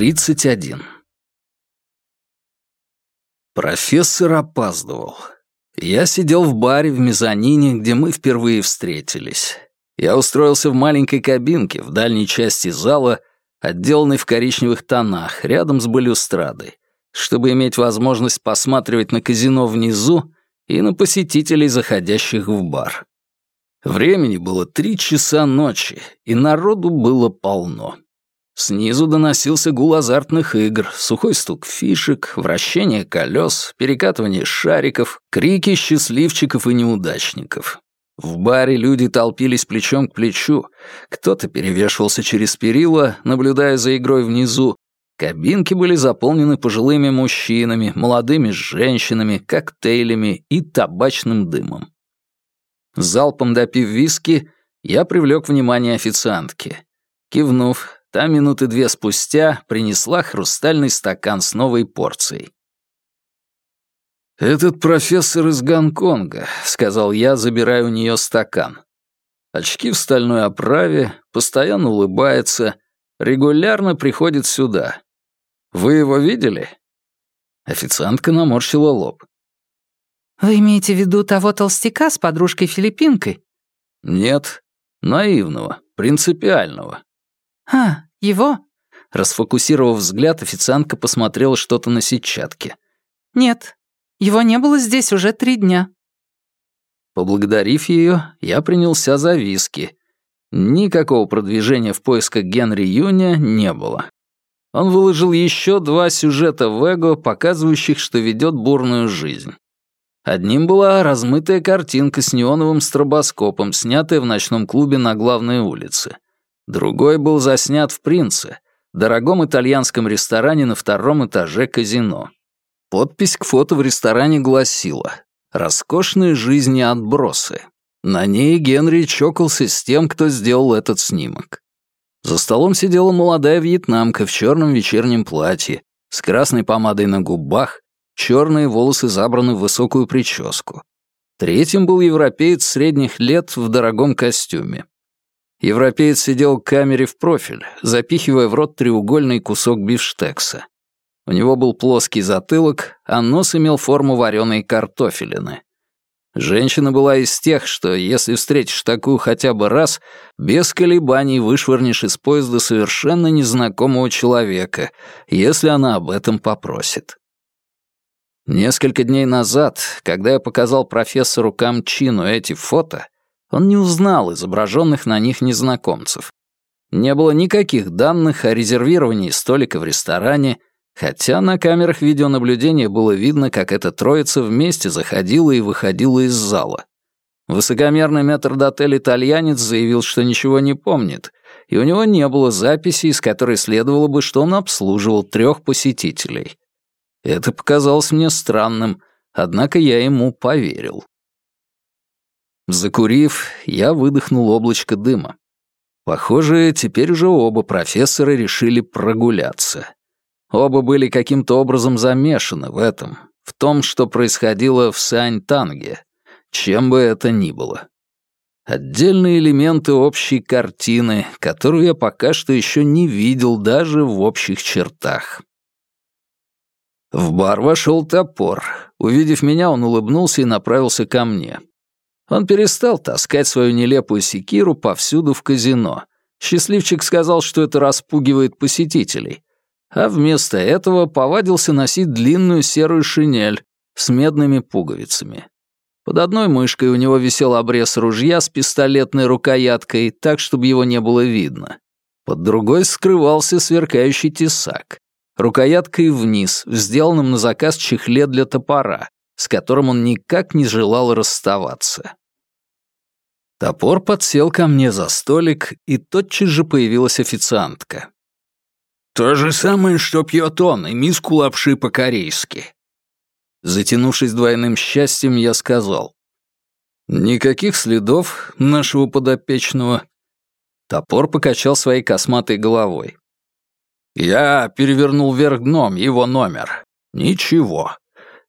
31. Профессор опаздывал. Я сидел в баре в мезонине, где мы впервые встретились. Я устроился в маленькой кабинке в дальней части зала, отделанной в коричневых тонах, рядом с балюстрадой, чтобы иметь возможность посматривать на казино внизу и на посетителей, заходящих в бар. Времени было три часа ночи, и народу было полно. Снизу доносился гул азартных игр, сухой стук фишек, вращение колес, перекатывание шариков, крики счастливчиков и неудачников. В баре люди толпились плечом к плечу, кто-то перевешивался через перила, наблюдая за игрой внизу, Кабинки были заполнены пожилыми мужчинами, молодыми женщинами, коктейлями и табачным дымом. Залпом допив виски, я привлек внимание официантки. Кивнув, Та минуты две спустя принесла хрустальный стакан с новой порцией. «Этот профессор из Гонконга», — сказал я, забирая у нее стакан. Очки в стальной оправе, постоянно улыбается, регулярно приходит сюда. Вы его видели?» Официантка наморщила лоб. «Вы имеете в виду того толстяка с подружкой-филиппинкой?» «Нет, наивного, принципиального. «А, его?» Расфокусировав взгляд, официантка посмотрела что-то на сетчатке. «Нет, его не было здесь уже три дня». Поблагодарив ее, я принялся за виски. Никакого продвижения в поисках Генри Юня не было. Он выложил еще два сюжета в Эго, показывающих, что ведет бурную жизнь. Одним была размытая картинка с неоновым стробоскопом, снятая в ночном клубе на главной улице — Другой был заснят в «Принце», дорогом итальянском ресторане на втором этаже казино. Подпись к фото в ресторане гласила «Роскошные жизни отбросы». На ней Генри чокался с тем, кто сделал этот снимок. За столом сидела молодая вьетнамка в черном вечернем платье, с красной помадой на губах, черные волосы забраны в высокую прическу. Третьим был европеец средних лет в дорогом костюме. Европеец сидел в камере в профиль, запихивая в рот треугольный кусок бифштекса. У него был плоский затылок, а нос имел форму вареной картофелины. Женщина была из тех, что, если встретишь такую хотя бы раз, без колебаний вышвырнешь из поезда совершенно незнакомого человека, если она об этом попросит. Несколько дней назад, когда я показал профессору Камчину эти фото, он не узнал изображенных на них незнакомцев. Не было никаких данных о резервировании столика в ресторане, хотя на камерах видеонаблюдения было видно, как эта троица вместе заходила и выходила из зала. Высокомерный метрдотель-итальянец заявил, что ничего не помнит, и у него не было записи, из которой следовало бы, что он обслуживал трех посетителей. Это показалось мне странным, однако я ему поверил. Закурив, я выдохнул облачко дыма. Похоже, теперь уже оба профессора решили прогуляться. Оба были каким-то образом замешаны в этом, в том, что происходило в Сань-Танге, чем бы это ни было. Отдельные элементы общей картины, которую я пока что еще не видел даже в общих чертах. В бар вошел топор. Увидев меня, он улыбнулся и направился ко мне. Он перестал таскать свою нелепую секиру повсюду в казино. Счастливчик сказал, что это распугивает посетителей. А вместо этого повадился носить длинную серую шинель с медными пуговицами. Под одной мышкой у него висел обрез ружья с пистолетной рукояткой, так, чтобы его не было видно. Под другой скрывался сверкающий тесак. Рукояткой вниз, в сделанном на заказ чехле для топора, с которым он никак не желал расставаться. Топор подсел ко мне за столик, и тотчас же появилась официантка. «То же самое, что пьет он, и миску лапши по-корейски». Затянувшись двойным счастьем, я сказал. «Никаких следов нашего подопечного». Топор покачал своей косматой головой. «Я перевернул вверх дном его номер. Ничего.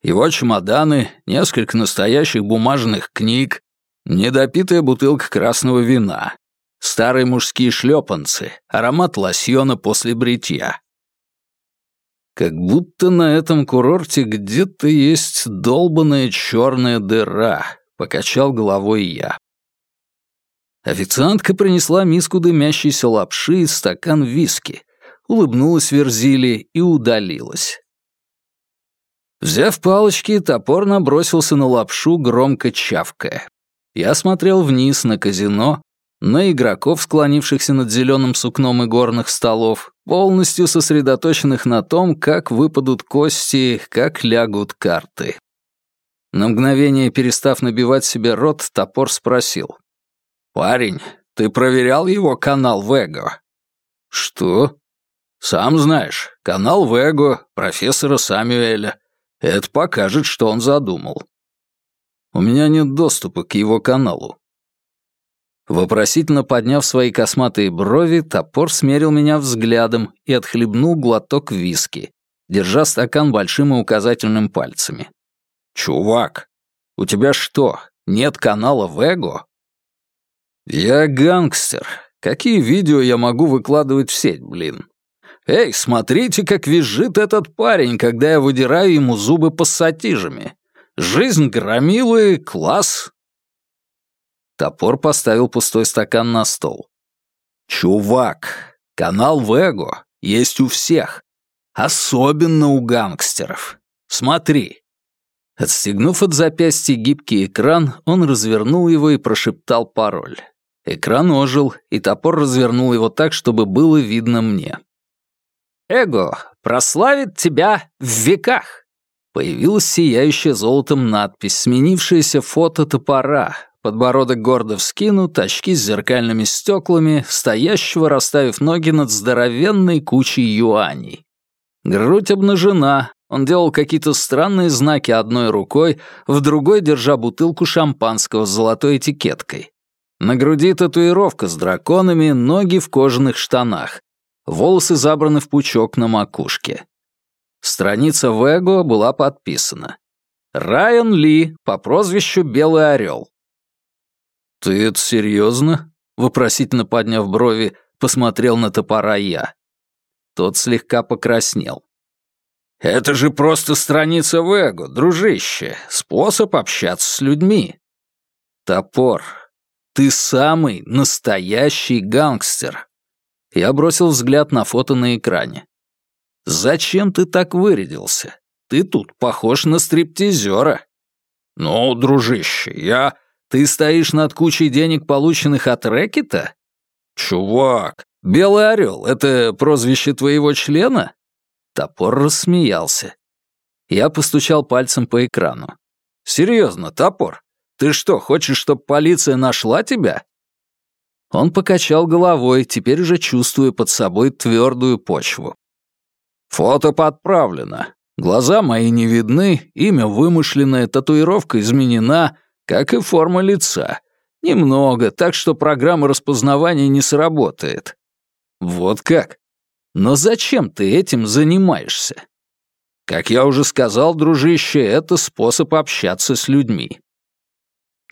Его чемоданы, несколько настоящих бумажных книг, Недопитая бутылка красного вина. Старые мужские шлепанцы, аромат лосьона после бритья. Как будто на этом курорте где-то есть долбаная черная дыра, покачал головой я. Официантка принесла миску дымящейся лапши и стакан виски, улыбнулась Верзили и удалилась. Взяв палочки, топор набросился на лапшу, громко чавкая. Я смотрел вниз на казино, на игроков, склонившихся над зеленым сукном игорных столов, полностью сосредоточенных на том, как выпадут кости, как лягут карты. На мгновение перестав набивать себе рот, топор спросил. «Парень, ты проверял его канал Вего?» «Что?» «Сам знаешь, канал Вего, профессора Самюэля. Это покажет, что он задумал. У меня нет доступа к его каналу. Вопросительно подняв свои косматые брови, топор смерил меня взглядом и отхлебнул глоток виски, держа стакан большим и указательным пальцами. «Чувак, у тебя что, нет канала Вего?» «Я гангстер. Какие видео я могу выкладывать в сеть, блин? «Эй, смотрите, как визжит этот парень, когда я выдираю ему зубы пассатижами. Жизнь громилы, класс!» Топор поставил пустой стакан на стол. «Чувак, канал Вего есть у всех, особенно у гангстеров. Смотри!» Отстегнув от запястья гибкий экран, он развернул его и прошептал пароль. Экран ожил, и топор развернул его так, чтобы было видно мне. Эго прославит тебя в веках!» Появилась сияющая золотом надпись, сменившаяся фото топора, подбородок гордо вскинут, очки с зеркальными стеклами, стоящего, расставив ноги над здоровенной кучей юаней. Грудь обнажена, он делал какие-то странные знаки одной рукой, в другой держа бутылку шампанского с золотой этикеткой. На груди татуировка с драконами, ноги в кожаных штанах волосы забраны в пучок на макушке. Страница Вего была подписана. Райан Ли по прозвищу Белый Орел. «Ты это серьезно?» — вопросительно подняв брови, посмотрел на топора я. Тот слегка покраснел. «Это же просто страница Вего, дружище, способ общаться с людьми». «Топор, ты самый настоящий гангстер», я бросил взгляд на фото на экране. «Зачем ты так вырядился? Ты тут похож на стриптизера». «Ну, дружище, я...» «Ты стоишь над кучей денег, полученных от рэкета?» «Чувак, Белый Орел — это прозвище твоего члена?» Топор рассмеялся. Я постучал пальцем по экрану. «Серьезно, топор, ты что, хочешь, чтобы полиция нашла тебя?» Он покачал головой, теперь уже чувствуя под собой твердую почву. «Фото подправлено. Глаза мои не видны, имя вымышленное, татуировка изменена, как и форма лица. Немного, так что программа распознавания не сработает». «Вот как? Но зачем ты этим занимаешься?» «Как я уже сказал, дружище, это способ общаться с людьми».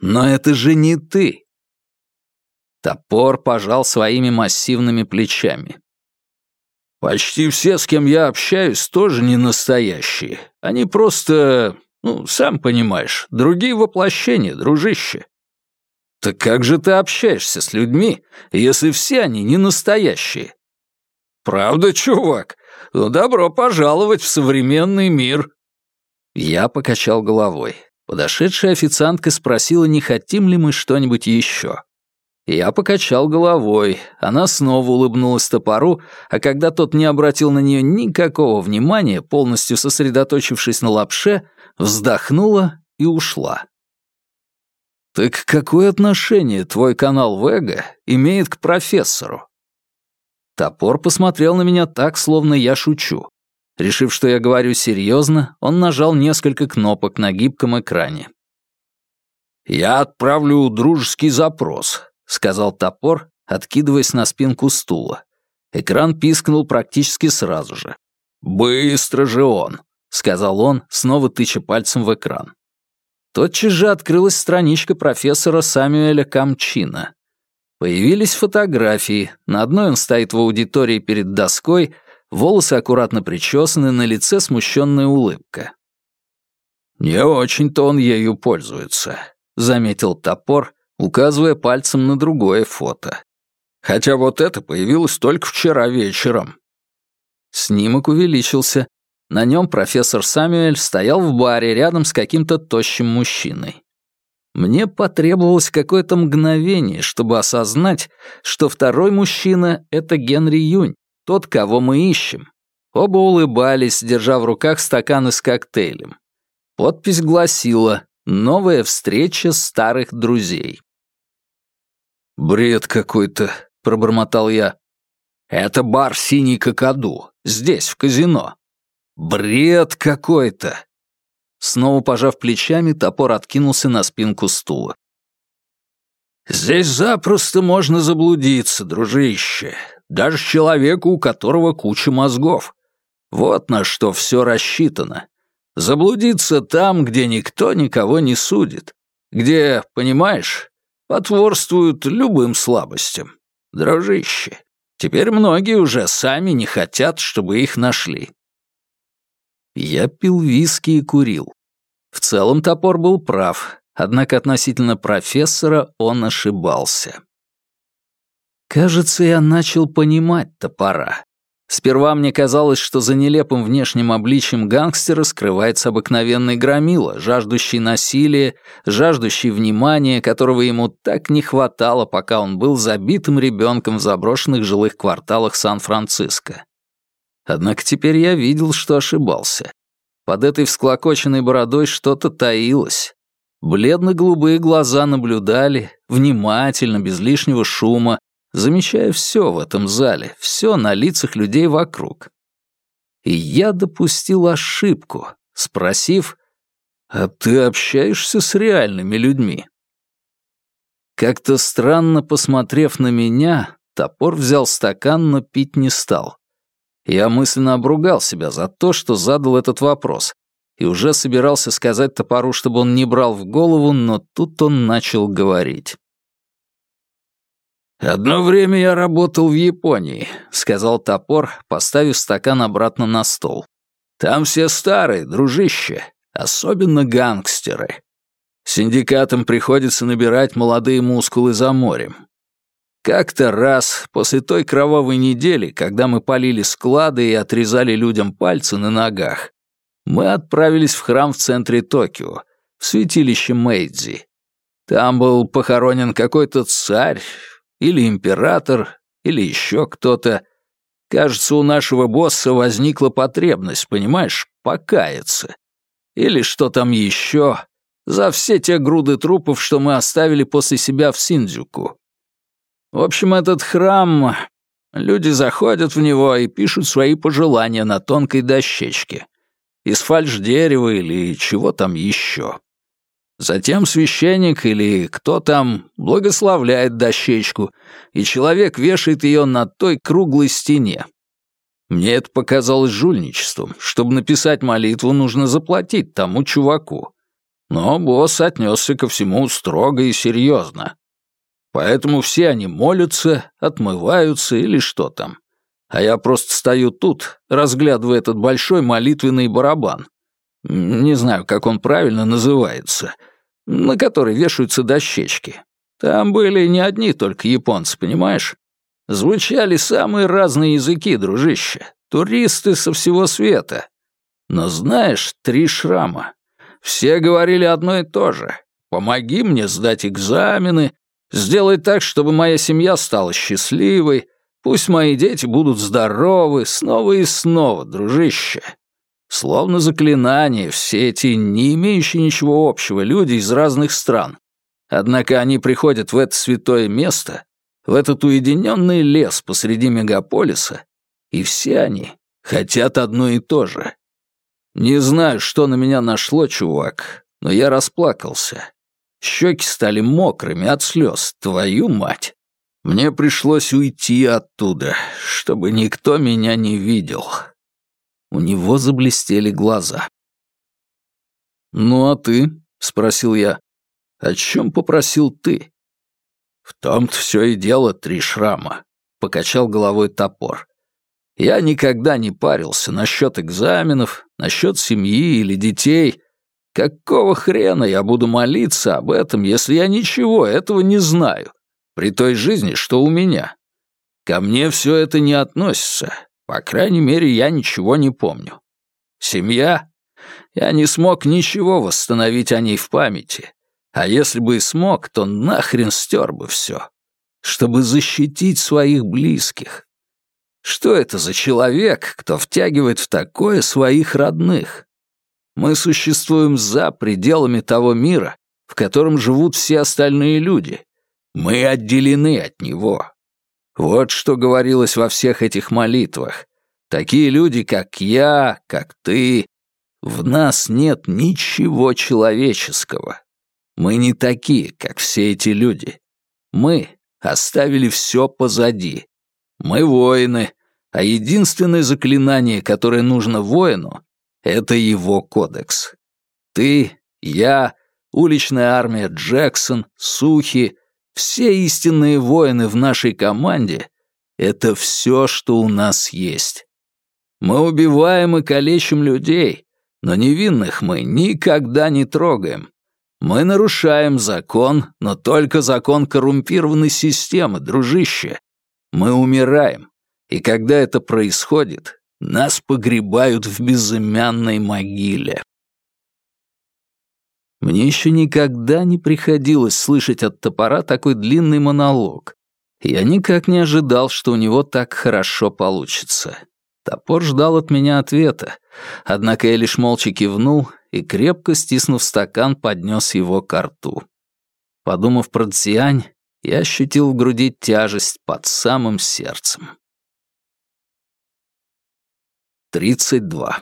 «Но это же не ты. Топор пожал своими массивными плечами. «Почти все, с кем я общаюсь, тоже не настоящие. Они просто, ну, сам понимаешь, другие воплощения, дружище». «Так как же ты общаешься с людьми, если все они не настоящие?» «Правда, чувак? Ну, добро пожаловать в современный мир». Я покачал головой. Подошедшая официантка спросила, не хотим ли мы что-нибудь еще. Я покачал головой, она снова улыбнулась топору, а когда тот не обратил на нее никакого внимания, полностью сосредоточившись на лапше, вздохнула и ушла. «Так какое отношение твой канал Вега имеет к профессору?» Топор посмотрел на меня так, словно я шучу. Решив, что я говорю серьезно, он нажал несколько кнопок на гибком экране. «Я отправлю дружеский запрос. — сказал топор, откидываясь на спинку стула. Экран пискнул практически сразу же. «Быстро же он!» — сказал он, снова тыча пальцем в экран. Тотчас же открылась страничка профессора Самюэля Камчина. Появились фотографии. На одной он стоит в аудитории перед доской, волосы аккуратно причесаны, на лице смущенная улыбка. «Не очень-то он ею пользуется», — заметил топор, указывая пальцем на другое фото. «Хотя вот это появилось только вчера вечером». Снимок увеличился. На нем профессор Самюэль стоял в баре рядом с каким-то тощим мужчиной. Мне потребовалось какое-то мгновение, чтобы осознать, что второй мужчина — это Генри Юнь, тот, кого мы ищем. Оба улыбались, держа в руках стаканы с коктейлем. Подпись гласила «Новая встреча старых друзей». «Бред какой-то», — пробормотал я. «Это бар «Синий кокоду», здесь, в казино». «Бред какой-то!» Снова пожав плечами, топор откинулся на спинку стула. «Здесь запросто можно заблудиться, дружище, даже человеку, у которого куча мозгов. Вот на что все рассчитано. Заблудиться там, где никто никого не судит, где, понимаешь, потворствуют любым слабостям. Дружище, теперь многие уже сами не хотят, чтобы их нашли. Я пил виски и курил. В целом топор был прав, однако относительно профессора он ошибался. Кажется, я начал понимать топора. Сперва мне казалось, что за нелепым внешним обличием гангстера скрывается обыкновенный громила, жаждущий насилия, жаждущий внимания, которого ему так не хватало, пока он был забитым ребенком в заброшенных жилых кварталах Сан-Франциско. Однако теперь я видел, что ошибался. Под этой всклокоченной бородой что-то таилось. Бледно-голубые глаза наблюдали, внимательно, без лишнего шума, замечая все в этом зале, все на лицах людей вокруг. И я допустил ошибку, спросив, «А ты общаешься с реальными людьми?» Как-то странно посмотрев на меня, топор взял стакан, но пить не стал. Я мысленно обругал себя за то, что задал этот вопрос, и уже собирался сказать топору, чтобы он не брал в голову, но тут он начал говорить. «Одно время я работал в Японии», — сказал топор, поставив стакан обратно на стол. «Там все старые, дружище, особенно гангстеры. Синдикатам приходится набирать молодые мускулы за морем. Как-то раз, после той кровавой недели, когда мы полили склады и отрезали людям пальцы на ногах, мы отправились в храм в центре Токио, в святилище Мэйдзи. Там был похоронен какой-то царь, или император, или еще кто-то. Кажется, у нашего босса возникла потребность, понимаешь, покаяться. Или что там еще, за все те груды трупов, что мы оставили после себя в Синдзюку. В общем, этот храм... Люди заходят в него и пишут свои пожелания на тонкой дощечке. Из фальш-дерева или чего там еще. Затем священник или кто там благословляет дощечку, и человек вешает ее на той круглой стене. Мне это показалось жульничеством. Чтобы написать молитву, нужно заплатить тому чуваку. Но босс отнесся ко всему строго и серьезно. Поэтому все они молятся, отмываются или что там. А я просто стою тут, разглядывая этот большой молитвенный барабан. Не знаю, как он правильно называется — на которой вешаются дощечки. Там были не одни только японцы, понимаешь? Звучали самые разные языки, дружище. Туристы со всего света. Но знаешь, три шрама. Все говорили одно и то же. Помоги мне сдать экзамены, сделай так, чтобы моя семья стала счастливой, пусть мои дети будут здоровы, снова и снова, дружище. Словно заклинание, все эти не имеющие ничего общего люди из разных стран. Однако они приходят в это святое место, в этот уединенный лес посреди мегаполиса, и все они хотят одно и то же. Не знаю, что на меня нашло, чувак, но я расплакался. Щеки стали мокрыми от слез, твою мать. Мне пришлось уйти оттуда, чтобы никто меня не видел. У него заблестели глаза. «Ну а ты?» — спросил я. «О чем попросил ты?» «В том-то все и дело, три шрама», — покачал головой топор. Я никогда не парился насчет экзаменов, насчет семьи или детей. Какого хрена я буду молиться об этом, если я ничего этого не знаю, при той жизни, что у меня? Ко мне все это не относится. По крайней мере, я ничего не помню. Семья? Я не смог ничего восстановить о ней в памяти. А если бы и смог, то нахрен стер бы все. Чтобы защитить своих близких. Что это за человек, кто втягивает в такое своих родных? Мы существуем за пределами того мира, в котором живут все остальные люди. Мы отделены от него. Вот что говорилось во всех этих молитвах. Такие люди, как я, как ты, в нас нет ничего человеческого. Мы не такие, как все эти люди. Мы оставили все позади. Мы воины, а единственное заклинание, которое нужно воину, это его кодекс. Ты, я, уличная армия Джексон, Сухи, все истинные воины в нашей команде — это все, что у нас есть. Мы убиваем и калечим людей, но невинных мы никогда не трогаем. Мы нарушаем закон, но только закон коррумпированной системы, дружище. Мы умираем, и когда это происходит, нас погребают в безымянной могиле. Мне еще никогда не приходилось слышать от топора такой длинный монолог. Я никак не ожидал, что у него так хорошо получится. Топор ждал от меня ответа, однако я лишь молча кивнул и, крепко стиснув стакан, поднес его к рту. Подумав про Цзянь, я ощутил в груди тяжесть под самым сердцем. 32.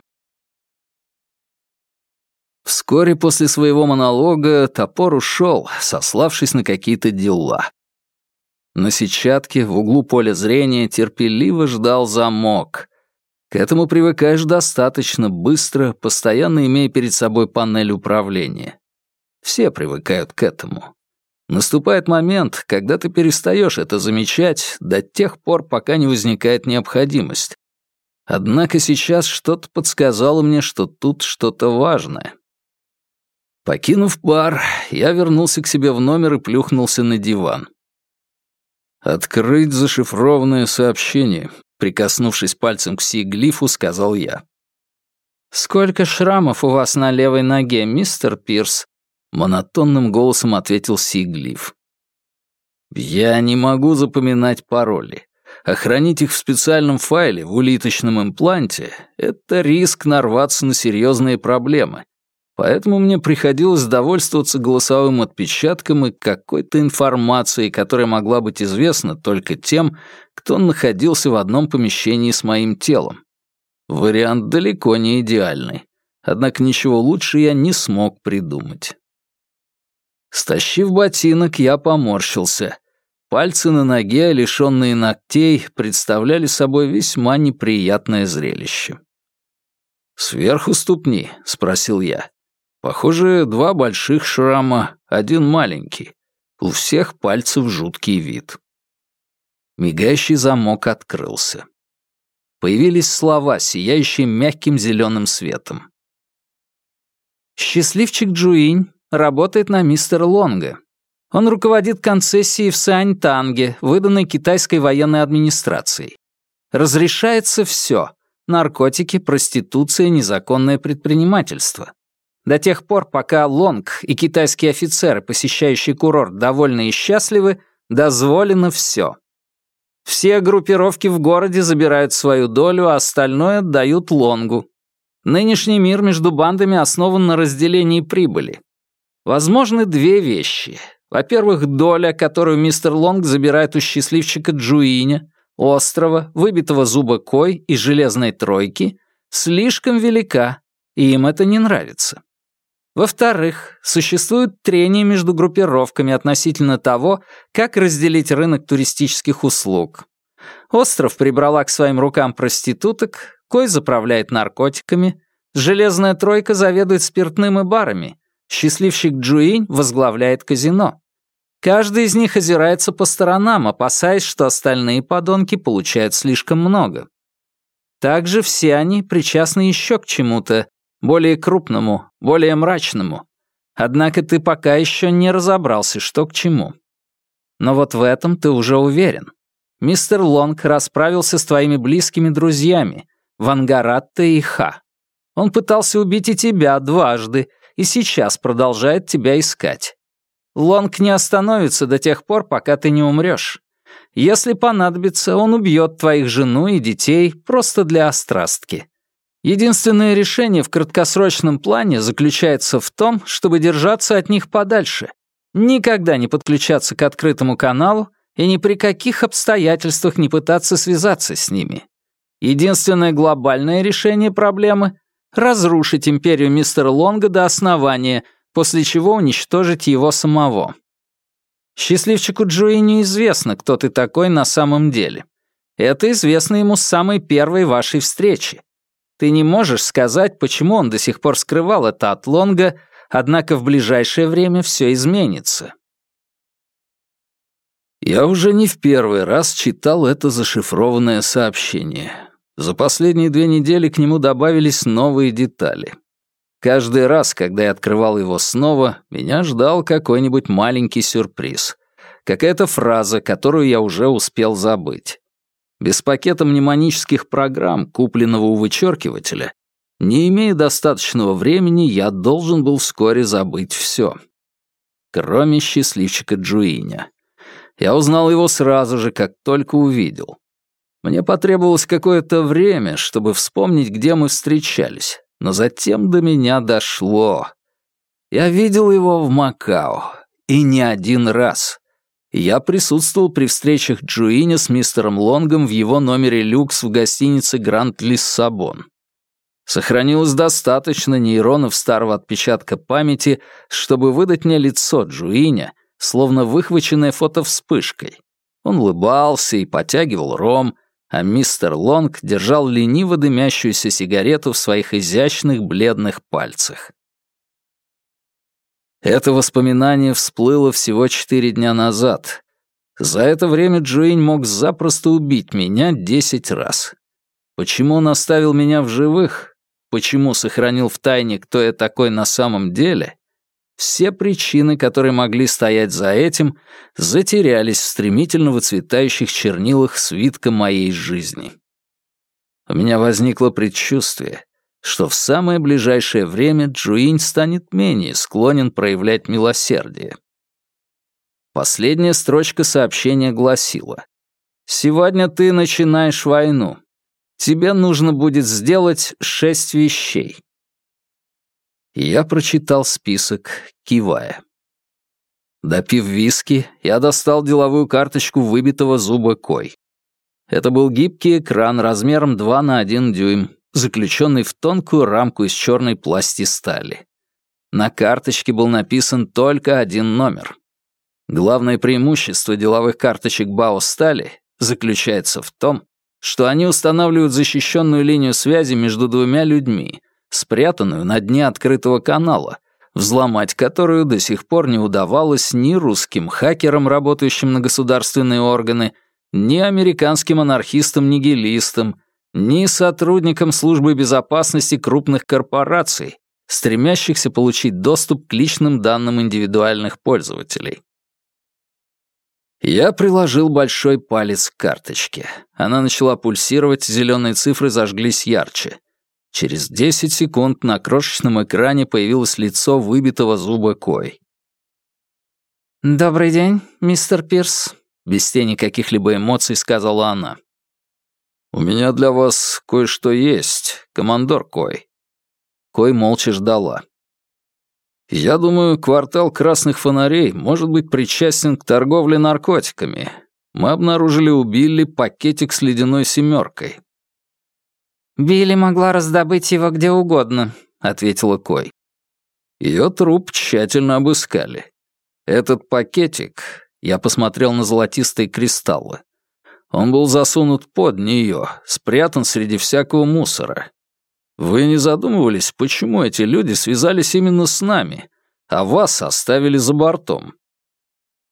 Вскоре после своего монолога топор ушел, сославшись на какие-то дела. На сетчатке в углу поля зрения терпеливо ждал замок. К этому привыкаешь достаточно быстро, постоянно имея перед собой панель управления. Все привыкают к этому. Наступает момент, когда ты перестаешь это замечать до тех пор, пока не возникает необходимость. Однако сейчас что-то подсказало мне, что тут что-то важное. Покинув бар, я вернулся к себе в номер и плюхнулся на диван. «Открыть зашифрованное сообщение», — прикоснувшись пальцем к сиглифу, сказал я. «Сколько шрамов у вас на левой ноге, мистер Пирс?» — монотонным голосом ответил сиглиф. «Я не могу запоминать пароли. А хранить их в специальном файле в улиточном импланте — это риск нарваться на серьезные проблемы. Поэтому мне приходилось довольствоваться голосовым отпечатком и какой-то информацией, которая могла быть известна только тем, кто находился в одном помещении с моим телом. Вариант далеко не идеальный, однако ничего лучше я не смог придумать. Стащив ботинок, я поморщился. Пальцы на ноге, лишенные ногтей, представляли собой весьма неприятное зрелище. «Сверху ступни?» — спросил я. «Похоже, два больших шрама, один маленький. У всех пальцев жуткий вид». Мигающий замок открылся. Появились слова, сияющие мягким зеленым светом. «Счастливчик Джуинь работает на мистера Лонга. Он руководит концессией в Сань-Танге, выданной китайской военной администрацией. Разрешается все — наркотики, проституция, незаконное предпринимательство. До тех пор, пока Лонг и китайские офицеры, посещающие курорт, довольны и счастливы, дозволено все. Все группировки в городе забирают свою долю, а остальное отдают Лонгу. Нынешний мир между бандами основан на разделении прибыли. Возможны две вещи. Во-первых, доля, которую мистер Лонг забирает у счастливчика Джуиня, острова, выбитого зуба Кой и железной тройки, слишком велика, и им это не нравится. Во-вторых, существует трение между группировками относительно того, как разделить рынок туристических услуг. Остров прибрала к своим рукам проституток, Кой заправляет наркотиками, Железная тройка заведует спиртным и барами, Счастливчик Джуинь возглавляет казино. Каждый из них озирается по сторонам, опасаясь, что остальные подонки получают слишком много. Также все они причастны еще к чему-то, более крупному, более мрачному. Однако ты пока еще не разобрался, что к чему. Но вот в этом ты уже уверен. Мистер Лонг расправился с твоими близкими друзьями, Вангаратте и Ха. Он пытался убить и тебя дважды, и сейчас продолжает тебя искать. Лонг не остановится до тех пор, пока ты не умрешь. Если понадобится, он убьет твоих жену и детей просто для острастки. Единственное решение в краткосрочном плане заключается в том, чтобы держаться от них подальше, никогда не подключаться к открытому каналу и ни при каких обстоятельствах не пытаться связаться с ними. Единственное глобальное решение проблемы — разрушить империю мистера Лонга до основания, после чего уничтожить его самого. Счастливчику Джуи неизвестно, кто ты такой на самом деле. Это известно ему с самой первой вашей встречи. Ты не можешь сказать, почему он до сих пор скрывал это от Лонга, однако в ближайшее время все изменится. Я уже не в первый раз читал это зашифрованное сообщение. За последние две недели к нему добавились новые детали. Каждый раз, когда я открывал его снова, меня ждал какой-нибудь маленький сюрприз. Какая-то фраза, которую я уже успел забыть. Без пакета мнемонических программ, купленного у вычеркивателя, не имея достаточного времени, я должен был вскоре забыть все. Кроме счастливчика Джуиня. Я узнал его сразу же, как только увидел. Мне потребовалось какое-то время, чтобы вспомнить, где мы встречались, но затем до меня дошло. Я видел его в Макао, и не один раз. Я присутствовал при встречах Джуиня с мистером Лонгом в его номере люкс в гостинице «Гранд Лиссабон». Сохранилось достаточно нейронов старого отпечатка памяти, чтобы выдать мне лицо Джуиня, словно выхваченное фотовспышкой. Он улыбался и потягивал ром, а мистер Лонг держал лениво дымящуюся сигарету в своих изящных бледных пальцах. Это воспоминание всплыло всего четыре дня назад. За это время Джуинь мог запросто убить меня десять раз. Почему он оставил меня в живых? Почему сохранил в тайне, кто я такой на самом деле? Все причины, которые могли стоять за этим, затерялись в стремительно выцветающих чернилах свитка моей жизни. У меня возникло предчувствие, что в самое ближайшее время Джуинь станет менее склонен проявлять милосердие. Последняя строчка сообщения гласила «Сегодня ты начинаешь войну. Тебе нужно будет сделать шесть вещей. Я прочитал список, кивая. Допив виски, я достал деловую карточку выбитого зуба Кой. Это был гибкий экран размером 2 на 1 дюйм, заключенный в тонкую рамку из черной пластистали. На карточке был написан только один номер. Главное преимущество деловых карточек Бао Стали заключается в том, что они устанавливают защищенную линию связи между двумя людьми, спрятанную на дне открытого канала, взломать которую до сих пор не удавалось ни русским хакерам, работающим на государственные органы, ни американским анархистам-нигилистам, ни сотрудникам службы безопасности крупных корпораций, стремящихся получить доступ к личным данным индивидуальных пользователей. Я приложил большой палец к карточке. Она начала пульсировать, зеленые цифры зажглись ярче. Через 10 секунд на крошечном экране появилось лицо выбитого зуба Кой. «Добрый день, мистер Пирс», — без тени каких-либо эмоций сказала она. «У меня для вас кое-что есть, командор Кой». Кой молча ждала. «Я думаю, квартал красных фонарей может быть причастен к торговле наркотиками. Мы обнаружили у Билли пакетик с ледяной семеркой. «Билли могла раздобыть его где угодно», — ответила Кой. Ее труп тщательно обыскали. Этот пакетик, я посмотрел на золотистые кристаллы. Он был засунут под нее, спрятан среди всякого мусора. Вы не задумывались, почему эти люди связались именно с нами, а вас оставили за бортом?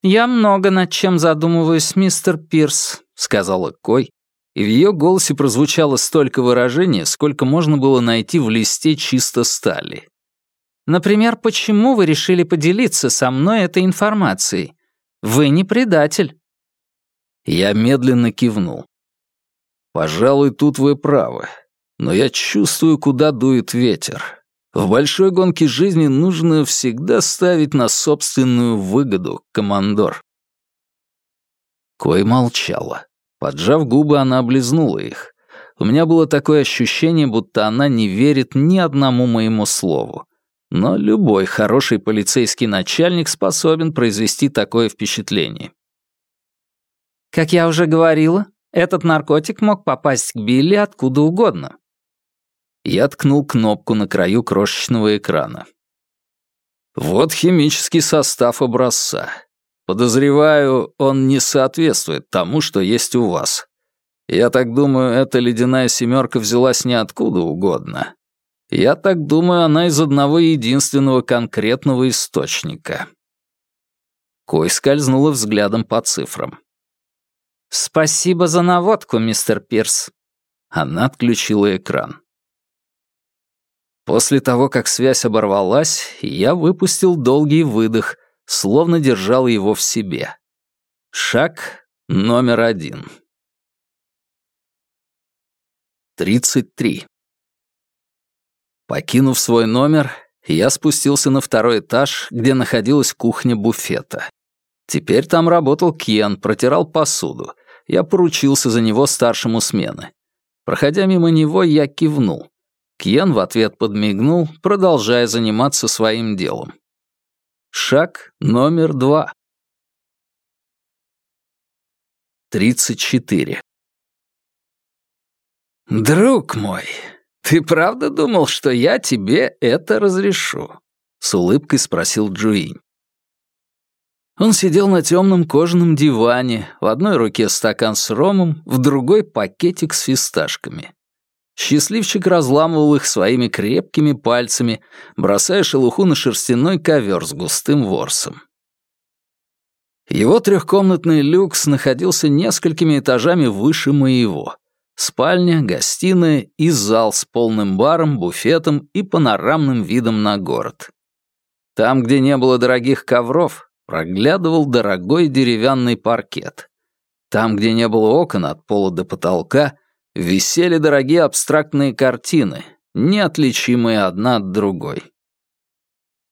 «Я много над чем задумываюсь, мистер Пирс», — сказала Кой, и в ее голосе прозвучало столько выражения, сколько можно было найти в листе чисто стали. «Например, почему вы решили поделиться со мной этой информацией? Вы не предатель». Я медленно кивнул. «Пожалуй, тут вы правы. Но я чувствую, куда дует ветер. В большой гонке жизни нужно всегда ставить на собственную выгоду, командор». Кой молчала. Поджав губы, она облизнула их. У меня было такое ощущение, будто она не верит ни одному моему слову. Но любой хороший полицейский начальник способен произвести такое впечатление. Как я уже говорила, этот наркотик мог попасть к Билли откуда угодно. Я ткнул кнопку на краю крошечного экрана. Вот химический состав образца. Подозреваю, он не соответствует тому, что есть у вас. Я так думаю, эта ледяная семерка взялась не откуда угодно. Я так думаю, она из одного единственного конкретного источника. Кой скользнула взглядом по цифрам. «Спасибо за наводку, мистер Пирс». Она отключила экран. После того, как связь оборвалась, я выпустил долгий выдох, словно держал его в себе. Шаг номер один. 33. Покинув свой номер, я спустился на второй этаж, где находилась кухня буфета. Теперь там работал Кен, протирал посуду. Я поручился за него старшему смены. Проходя мимо него, я кивнул. Кен в ответ подмигнул, продолжая заниматься своим делом. Шаг номер два. 34. «Друг мой, ты правда думал, что я тебе это разрешу?» — с улыбкой спросил Джуинь. Он сидел на темном кожаном диване, в одной руке стакан с ромом, в другой — пакетик с фисташками. Счастливчик разламывал их своими крепкими пальцами, бросая шелуху на шерстяной ковер с густым ворсом. Его трехкомнатный люкс находился несколькими этажами выше моего. Спальня, гостиная и зал с полным баром, буфетом и панорамным видом на город. Там, где не было дорогих ковров, проглядывал дорогой деревянный паркет. Там, где не было окон от пола до потолка — висели дорогие абстрактные картины, неотличимые одна от другой.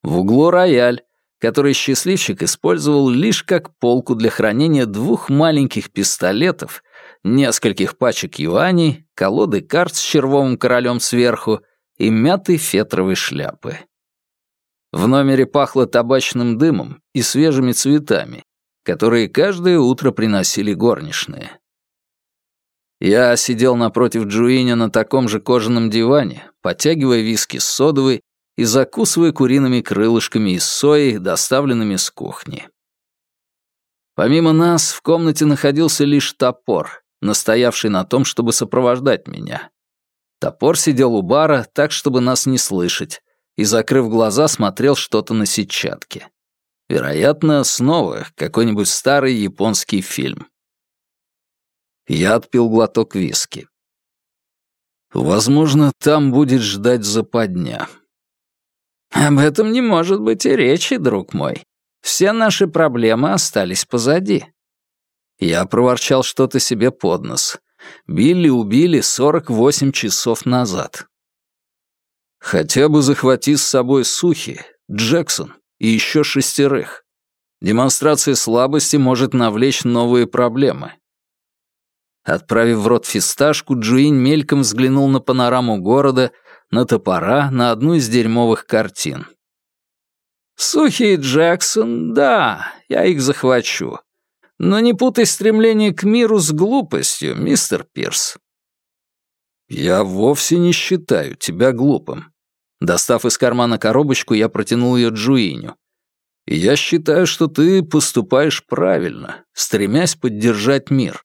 В углу рояль, который счастливчик использовал лишь как полку для хранения двух маленьких пистолетов, нескольких пачек юаней, колоды карт с червовым королем сверху и мятой фетровой шляпы. В номере пахло табачным дымом и свежими цветами, которые каждое утро приносили горничные. Я сидел напротив Джуиня на таком же кожаном диване, потягивая виски с содовой и закусывая куриными крылышками из сои, доставленными с кухни. Помимо нас в комнате находился лишь топор, настоявший на том, чтобы сопровождать меня. Топор сидел у бара так, чтобы нас не слышать, и, закрыв глаза, смотрел что-то на сетчатке. Вероятно, снова какой-нибудь старый японский фильм. Я отпил глоток виски. Возможно, там будет ждать западня. Об этом не может быть и речи, друг мой. Все наши проблемы остались позади. Я проворчал что-то себе под нос. Билли убили 48 часов назад. Хотя бы захвати с собой Сухи, Джексон и еще шестерых. Демонстрация слабости может навлечь новые проблемы. Отправив в рот фисташку, Джуинь мельком взглянул на панораму города, на топора, на одну из дерьмовых картин. «Сухий Джексон, да, я их захвачу. Но не путай стремление к миру с глупостью, мистер Пирс». «Я вовсе не считаю тебя глупым». Достав из кармана коробочку, я протянул ее Джуиню. «Я считаю, что ты поступаешь правильно, стремясь поддержать мир.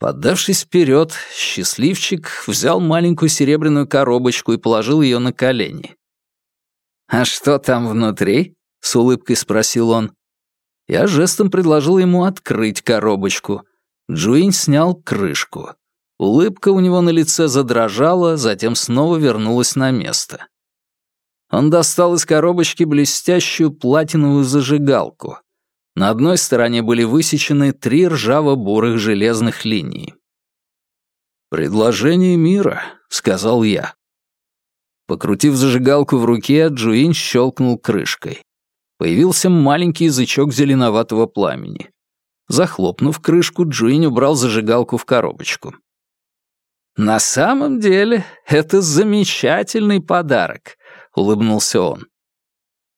Поддавшись вперед, счастливчик взял маленькую серебряную коробочку и положил ее на колени. «А что там внутри?» — с улыбкой спросил он. Я жестом предложил ему открыть коробочку. Джуинь снял крышку. Улыбка у него на лице задрожала, затем снова вернулась на место. Он достал из коробочки блестящую платиновую зажигалку. На одной стороне были высечены три ржаво-бурых железных линии. «Предложение мира», — сказал я. Покрутив зажигалку в руке, Джуин щелкнул крышкой. Появился маленький язычок зеленоватого пламени. Захлопнув крышку, Джуин убрал зажигалку в коробочку. «На самом деле, это замечательный подарок», — улыбнулся он.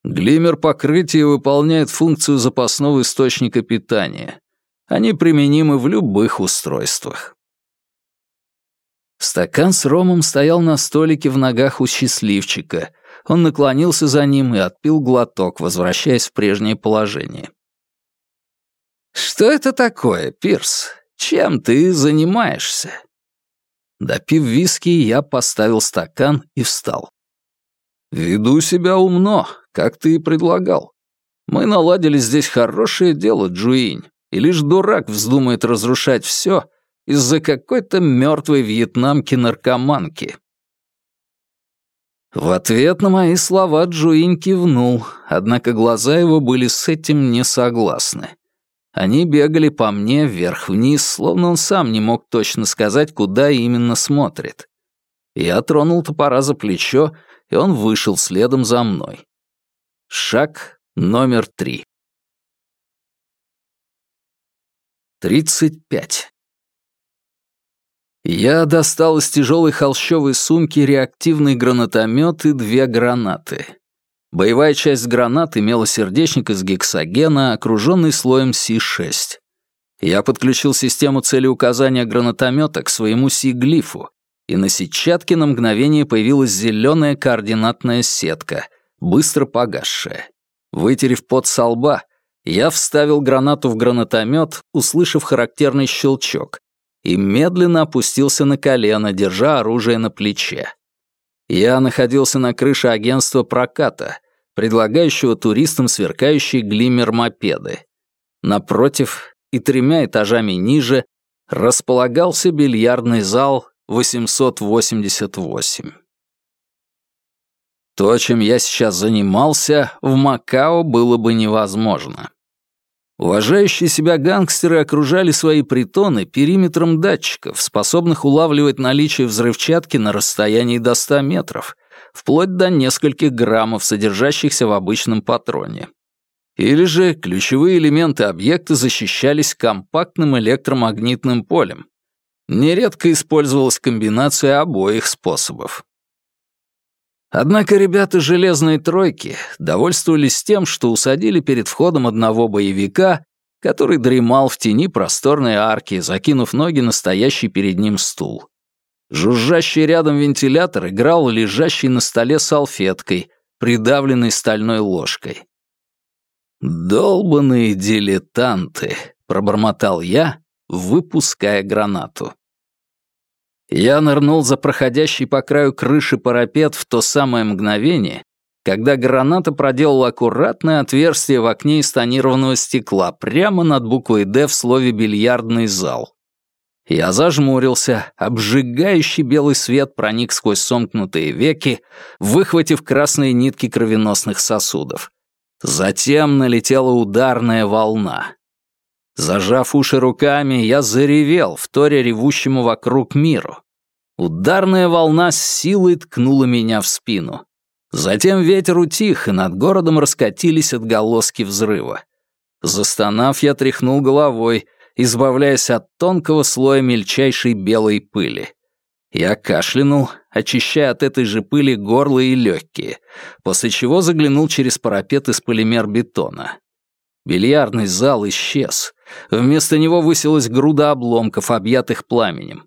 Глиммер покрытия выполняет функцию запасного источника питания. Они применимы в любых устройствах. Стакан с ромом стоял на столике в ногах у счастливчика. Он наклонился за ним и отпил глоток, возвращаясь в прежнее положение. «Что это такое, Пирс? Чем ты занимаешься?» Допив виски, я поставил стакан и встал. «Веду себя умно, как ты и предлагал. Мы наладили здесь хорошее дело, Джуинь, и лишь дурак вздумает разрушать все, из-за какой-то мертвой вьетнамки-наркоманки. В ответ на мои слова Джуинь кивнул, однако глаза его были с этим не согласны. Они бегали по мне вверх-вниз, словно он сам не мог точно сказать, куда именно смотрит. Я тронул топора за плечо, и он вышел следом за мной. Шаг номер три. Тридцать пять. Я достал из тяжелой холщовой сумки реактивный гранатомет и две гранаты. Боевая часть гранат имела сердечник из гексогена, окруженный слоем Си-6. Я подключил систему целеуказания гранатомета к своему Си-глифу, и на сетчатке на мгновение появилась зеленая координатная сетка, быстро погасшая. Вытерев пот со лба, я вставил гранату в гранатомет, услышав характерный щелчок, и медленно опустился на колено, держа оружие на плече. Я находился на крыше агентства проката, предлагающего туристам сверкающие глиммер-мопеды. Напротив и тремя этажами ниже располагался бильярдный зал 888. То, чем я сейчас занимался, в Макао было бы невозможно. Уважающие себя гангстеры окружали свои притоны периметром датчиков, способных улавливать наличие взрывчатки на расстоянии до 100 метров, вплоть до нескольких граммов, содержащихся в обычном патроне. Или же ключевые элементы объекта защищались компактным электромагнитным полем. Нередко использовалась комбинация обоих способов. Однако ребята «Железной тройки» довольствовались тем, что усадили перед входом одного боевика, который дремал в тени просторной арки, закинув ноги на стоящий перед ним стул. Жужжащий рядом вентилятор играл лежащий на столе салфеткой, придавленной стальной ложкой. «Долбаные дилетанты», — пробормотал я, выпуская гранату. Я нырнул за проходящий по краю крыши парапет в то самое мгновение, когда граната проделала аккуратное отверстие в окне из тонированного стекла прямо над буквой «Д» в слове «бильярдный зал». Я зажмурился, обжигающий белый свет проник сквозь сомкнутые веки, выхватив красные нитки кровеносных сосудов. Затем налетела ударная волна. Зажав уши руками, я заревел, вторя ревущему вокруг миру. Ударная волна с силой ткнула меня в спину. Затем ветер утих, и над городом раскатились отголоски взрыва. Застонав, я тряхнул головой, избавляясь от тонкого слоя мельчайшей белой пыли. Я кашлянул, очищая от этой же пыли горло и легкие, после чего заглянул через парапет из полимер-бетона. Бильярдный зал исчез. Вместо него высилась груда обломков, объятых пламенем.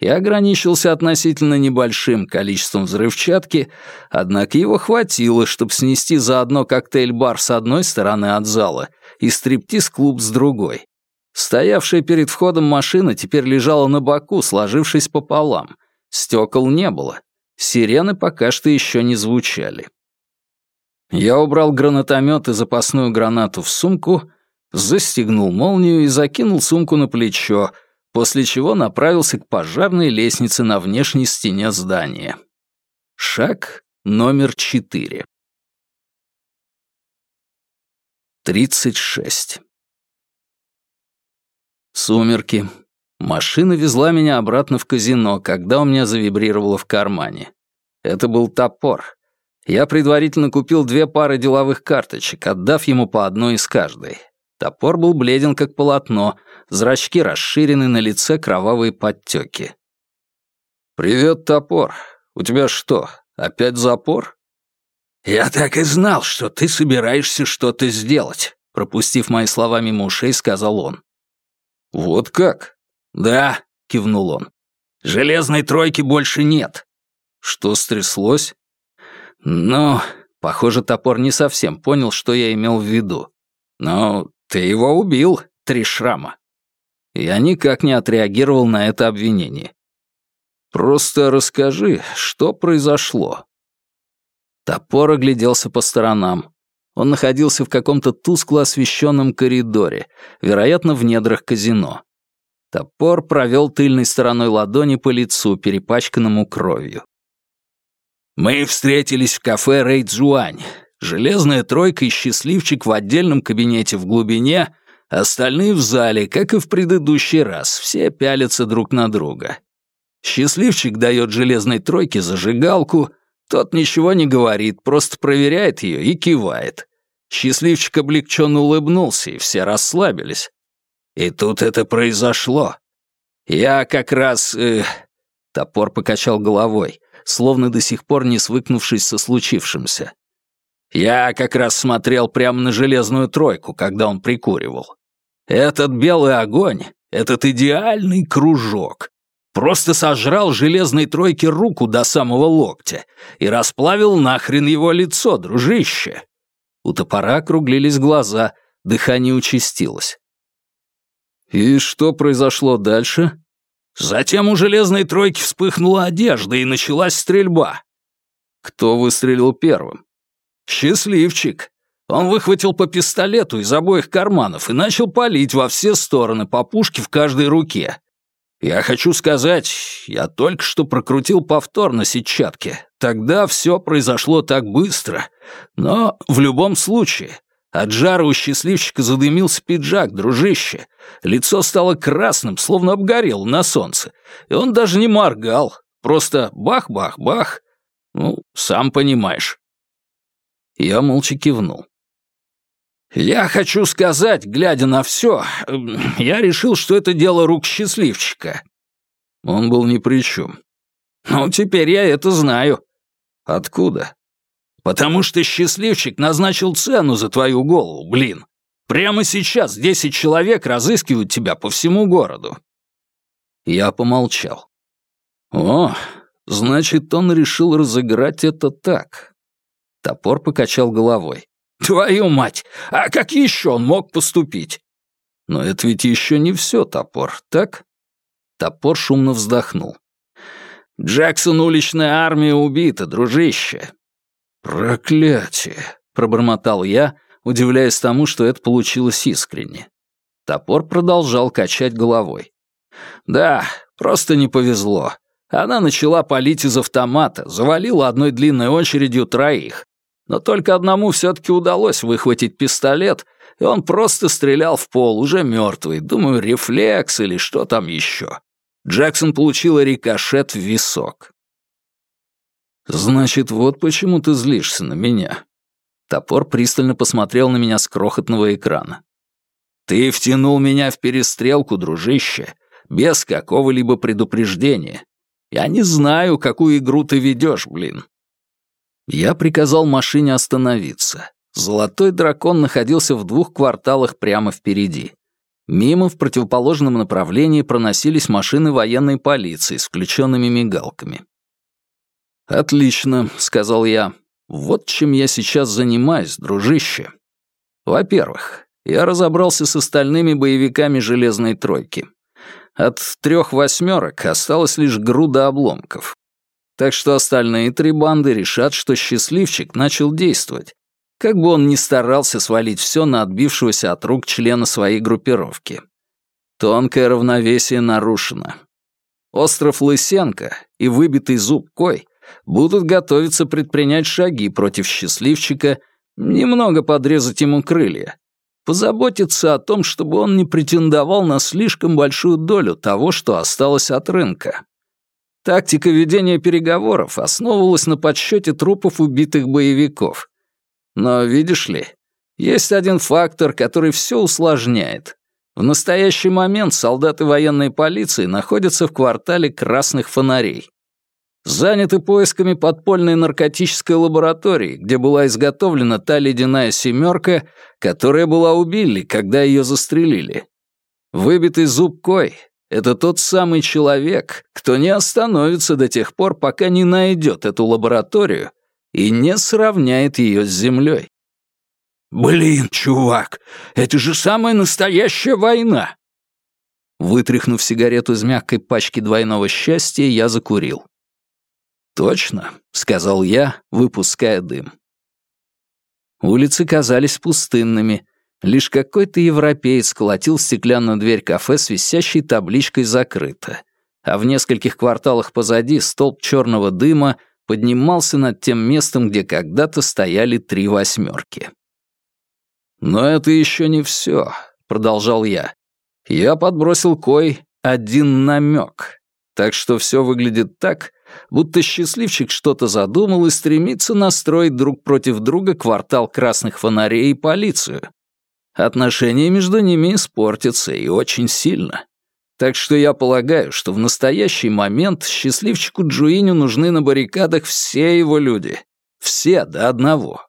Я ограничился относительно небольшим количеством взрывчатки, однако его хватило, чтобы снести заодно коктейль-бар с одной стороны от зала и стриптиз-клуб с другой. Стоявшая перед входом машина теперь лежала на боку, сложившись пополам. Стекол не было. Сирены пока что еще не звучали. Я убрал гранатомет и запасную гранату в сумку, застегнул молнию и закинул сумку на плечо, после чего направился к пожарной лестнице на внешней стене здания. Шаг номер четыре. Тридцать шесть. Сумерки. Машина везла меня обратно в казино, когда у меня завибрировало в кармане. Это был топор. Я предварительно купил две пары деловых карточек, отдав ему по одной из каждой. Топор был бледен, как полотно, зрачки расширены, на лице кровавые подтеки. «Привет, топор. У тебя что, опять запор?» «Я так и знал, что ты собираешься что-то сделать», пропустив мои слова мимо ушей, сказал он. «Вот как?» «Да», — кивнул он. «Железной тройки больше нет». «Что стряслось?» «Ну, похоже, топор не совсем понял, что я имел в виду. Но ты его убил, три шрама». Я никак не отреагировал на это обвинение. «Просто расскажи, что произошло?» Топор огляделся по сторонам. Он находился в каком-то тускло освещенном коридоре, вероятно, в недрах казино. Топор провел тыльной стороной ладони по лицу, перепачканному кровью. Мы встретились в кафе Рейдзуань. Железная тройка и счастливчик в отдельном кабинете в глубине, остальные в зале, как и в предыдущий раз, все пялятся друг на друга. Счастливчик дает железной тройке зажигалку, тот ничего не говорит, просто проверяет ее и кивает. Счастливчик облегченно улыбнулся, и все расслабились. И тут это произошло. Я как раз... Э... Топор покачал головой словно до сих пор не свыкнувшись со случившимся. Я как раз смотрел прямо на железную тройку, когда он прикуривал. Этот белый огонь, этот идеальный кружок, просто сожрал железной тройке руку до самого локтя и расплавил нахрен его лицо, дружище. У топора округлились глаза, дыхание участилось. «И что произошло дальше?» Затем у железной тройки вспыхнула одежда, и началась стрельба. Кто выстрелил первым? Счастливчик. Он выхватил по пистолету из обоих карманов и начал палить во все стороны по пушке в каждой руке. Я хочу сказать, я только что прокрутил повтор на сетчатке. Тогда все произошло так быстро. Но в любом случае, от жара у счастливчика задымился пиджак, дружище. Лицо стало красным, словно обгорело на солнце. И он даже не моргал. Просто бах-бах-бах. Ну, сам понимаешь. Я молча кивнул. «Я хочу сказать, глядя на все, я решил, что это дело рук счастливчика». Он был ни при чем. «Ну, теперь я это знаю». «Откуда?» Потому что счастливчик назначил цену за твою голову, блин. Прямо сейчас десять человек разыскивают тебя по всему городу». Я помолчал. «О, значит, он решил разыграть это так». Топор покачал головой. «Твою мать! А как еще он мог поступить?» «Но это ведь еще не все, Топор, так?» Топор шумно вздохнул. «Джексон уличная армия убита, дружище. «Проклятие!» — пробормотал я, удивляясь тому, что это получилось искренне. Топор продолжал качать головой. «Да, просто не повезло. Она начала палить из автомата, завалила одной длинной очередью троих. Но только одному все-таки удалось выхватить пистолет, и он просто стрелял в пол, уже мертвый. Думаю, рефлекс или что там еще. Джексон получила рикошет в висок. «Значит, вот почему ты злишься на меня». Топор пристально посмотрел на меня с крохотного экрана. «Ты втянул меня в перестрелку, дружище, без какого-либо предупреждения. Я не знаю, какую игру ты ведешь, блин». Я приказал машине остановиться. Золотой дракон находился в двух кварталах прямо впереди. Мимо в противоположном направлении проносились машины военной полиции с включенными мигалками. «Отлично», — сказал я. «Вот чем я сейчас занимаюсь, дружище. Во-первых, я разобрался с остальными боевиками «Железной тройки». От трех восьмерок осталась лишь груда обломков. Так что остальные три банды решат, что счастливчик начал действовать, как бы он ни старался свалить все на отбившегося от рук члена своей группировки. Тонкое равновесие нарушено. Остров Лысенко и выбитый зуб Кой будут готовиться предпринять шаги против счастливчика, немного подрезать ему крылья, позаботиться о том, чтобы он не претендовал на слишком большую долю того, что осталось от рынка. Тактика ведения переговоров основывалась на подсчете трупов убитых боевиков. Но, видишь ли, есть один фактор, который все усложняет. В настоящий момент солдаты военной полиции находятся в квартале красных фонарей. Заняты поисками подпольной наркотической лаборатории, где была изготовлена та ледяная семерка, которая была у Билли, когда ее застрелили. Выбитый зуб Кой — это тот самый человек, кто не остановится до тех пор, пока не найдет эту лабораторию и не сравняет ее с землей. «Блин, чувак, это же самая настоящая война!» Вытряхнув сигарету из мягкой пачки двойного счастья, я закурил. «Точно», — сказал я, выпуская дым. Улицы казались пустынными. Лишь какой-то европеец колотил стеклянную дверь кафе с висящей табличкой «Закрыто», а в нескольких кварталах позади столб черного дыма поднимался над тем местом, где когда-то стояли три восьмерки. «Но это еще не все», — продолжал я. «Я подбросил Кой один намек, так что все выглядит так, будто счастливчик что-то задумал и стремится настроить друг против друга квартал красных фонарей и полицию. Отношения между ними испортятся и очень сильно. Так что я полагаю, что в настоящий момент счастливчику Джуиню нужны на баррикадах все его люди. Все до одного.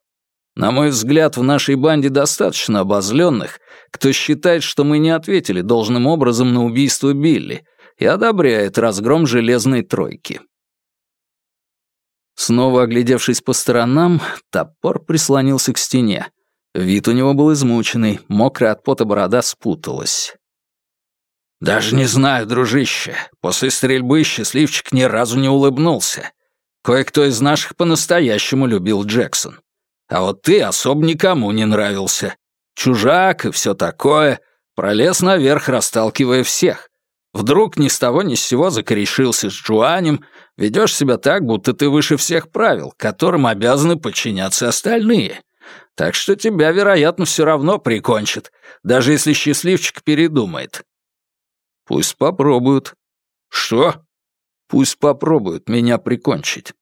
На мой взгляд, в нашей банде достаточно обозленных, кто считает, что мы не ответили должным образом на убийство Билли и одобряет разгром железной тройки. Снова оглядевшись по сторонам, топор прислонился к стене. Вид у него был измученный, мокрая от пота борода спуталась. «Даже не знаю, дружище. После стрельбы счастливчик ни разу не улыбнулся. Кое-кто из наших по-настоящему любил Джексон. А вот ты особо никому не нравился. Чужак и все такое. Пролез наверх, расталкивая всех. Вдруг ни с того ни с сего закорешился с Джуанем, ведешь себя так, будто ты выше всех правил, которым обязаны подчиняться остальные. Так что тебя, вероятно, все равно прикончат, даже если счастливчик передумает. Пусть попробуют. Что? Пусть попробуют меня прикончить.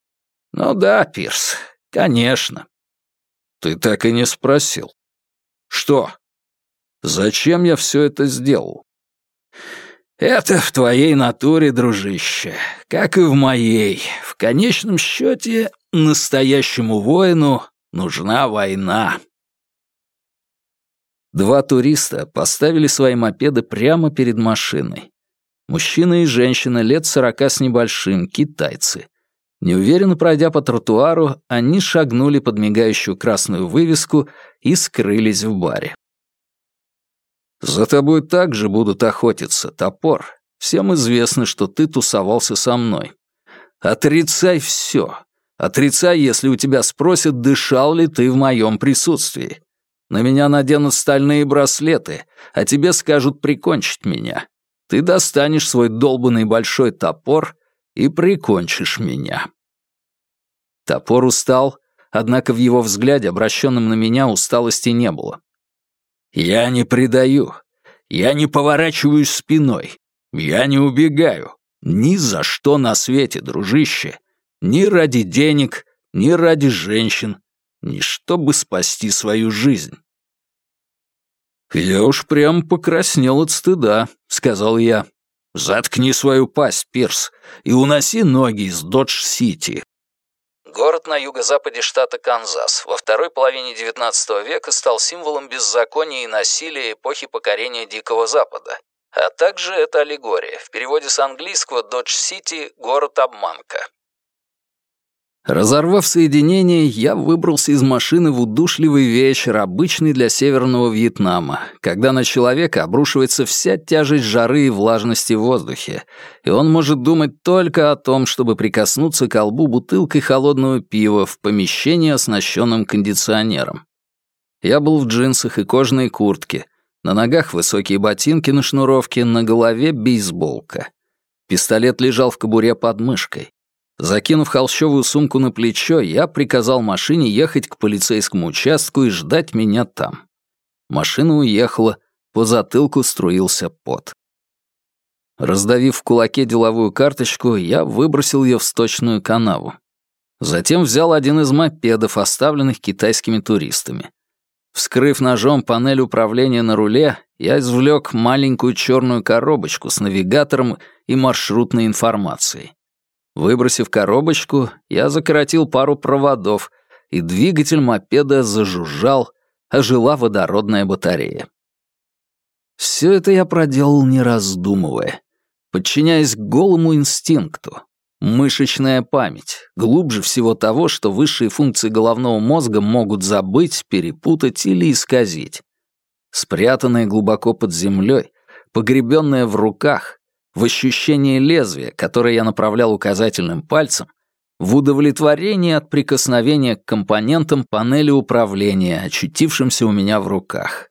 Ну да, Пирс, конечно. Ты так и не спросил. Что? Зачем я все это сделал? Это в твоей натуре, дружище, как и в моей. В конечном счете, настоящему воину нужна война. Два туриста поставили свои мопеды прямо перед машиной. Мужчина и женщина лет сорока с небольшим, китайцы. Неуверенно пройдя по тротуару, они шагнули под мигающую красную вывеску и скрылись в баре. «За тобой также будут охотиться, топор. Всем известно, что ты тусовался со мной. Отрицай все. Отрицай, если у тебя спросят, дышал ли ты в моем присутствии. На меня наденут стальные браслеты, а тебе скажут прикончить меня. Ты достанешь свой долбанный большой топор и прикончишь меня». Топор устал, однако в его взгляде, обращенном на меня, усталости не было. «Я не предаю. Я не поворачиваюсь спиной. Я не убегаю. Ни за что на свете, дружище. Ни ради денег, ни ради женщин, ни чтобы спасти свою жизнь». «Я уж прям покраснел от стыда», — сказал я. «Заткни свою пасть, Пирс, и уноси ноги из Додж-Сити». Город на юго-западе штата Канзас во второй половине XIX века стал символом беззакония и насилия эпохи покорения Дикого Запада. А также это аллегория. В переводе с английского «Додж-Сити» — город-обманка. Разорвав соединение, я выбрался из машины в удушливый вечер, обычный для Северного Вьетнама, когда на человека обрушивается вся тяжесть жары и влажности в воздухе, и он может думать только о том, чтобы прикоснуться к колбу бутылкой холодного пива в помещении, оснащенном кондиционером. Я был в джинсах и кожаной куртке, На ногах высокие ботинки на шнуровке, на голове бейсболка. Пистолет лежал в кобуре под мышкой. Закинув холщовую сумку на плечо, я приказал машине ехать к полицейскому участку и ждать меня там. Машина уехала, по затылку струился пот. Раздавив в кулаке деловую карточку, я выбросил ее в сточную канаву. Затем взял один из мопедов, оставленных китайскими туристами. Вскрыв ножом панель управления на руле, я извлек маленькую черную коробочку с навигатором и маршрутной информацией. Выбросив коробочку, я закоротил пару проводов, и двигатель мопеда зажужжал, ожила водородная батарея. Все это я проделал не раздумывая, подчиняясь голому инстинкту. Мышечная память, глубже всего того, что высшие функции головного мозга могут забыть, перепутать или исказить. Спрятанная глубоко под землей, погребенная в руках, в ощущении лезвия, которое я направлял указательным пальцем, в удовлетворении от прикосновения к компонентам панели управления, очутившимся у меня в руках.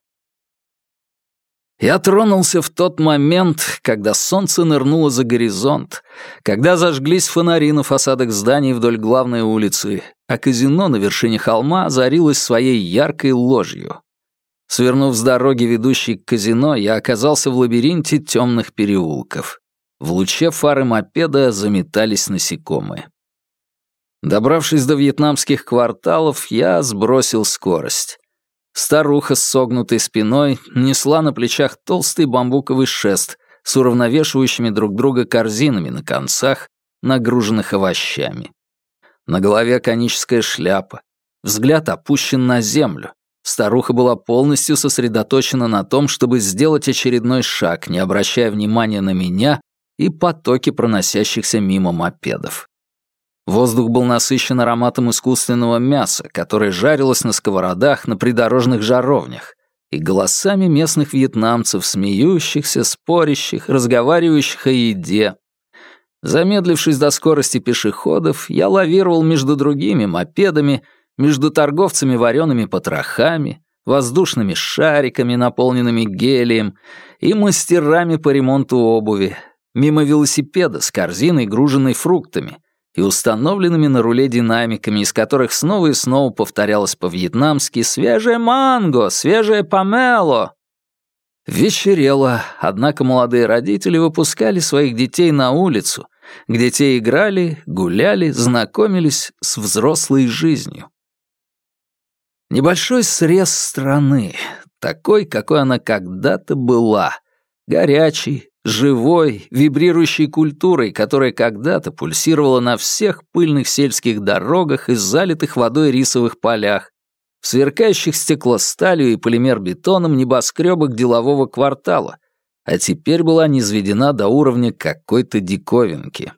Я тронулся в тот момент, когда солнце нырнуло за горизонт, когда зажглись фонари на фасадах зданий вдоль главной улицы, а казино на вершине холма озарилось своей яркой ложью. Свернув с дороги, ведущей к казино, я оказался в лабиринте темных переулков. В луче фары мопеда заметались насекомые. Добравшись до вьетнамских кварталов, я сбросил скорость. Старуха с согнутой спиной несла на плечах толстый бамбуковый шест с уравновешивающими друг друга корзинами на концах, нагруженных овощами. На голове коническая шляпа, взгляд опущен на землю. Старуха была полностью сосредоточена на том, чтобы сделать очередной шаг, не обращая внимания на меня и потоки проносящихся мимо мопедов. Воздух был насыщен ароматом искусственного мяса, которое жарилось на сковородах на придорожных жаровнях, и голосами местных вьетнамцев, смеющихся, спорящих, разговаривающих о еде. Замедлившись до скорости пешеходов, я лавировал между другими мопедами, между торговцами вареными потрохами, воздушными шариками, наполненными гелием, и мастерами по ремонту обуви, мимо велосипеда с корзиной, груженной фруктами — и установленными на руле динамиками, из которых снова и снова повторялось по-вьетнамски «Свежее манго! Свежее помело!». Вечерело, однако молодые родители выпускали своих детей на улицу, где те играли, гуляли, знакомились с взрослой жизнью. Небольшой срез страны, такой, какой она когда-то была, горячий, живой, вибрирующей культурой, которая когда-то пульсировала на всех пыльных сельских дорогах и залитых водой рисовых полях, в сверкающих стеклосталью и полимер-бетоном небоскребах делового квартала, а теперь была низведена до уровня какой-то диковинки.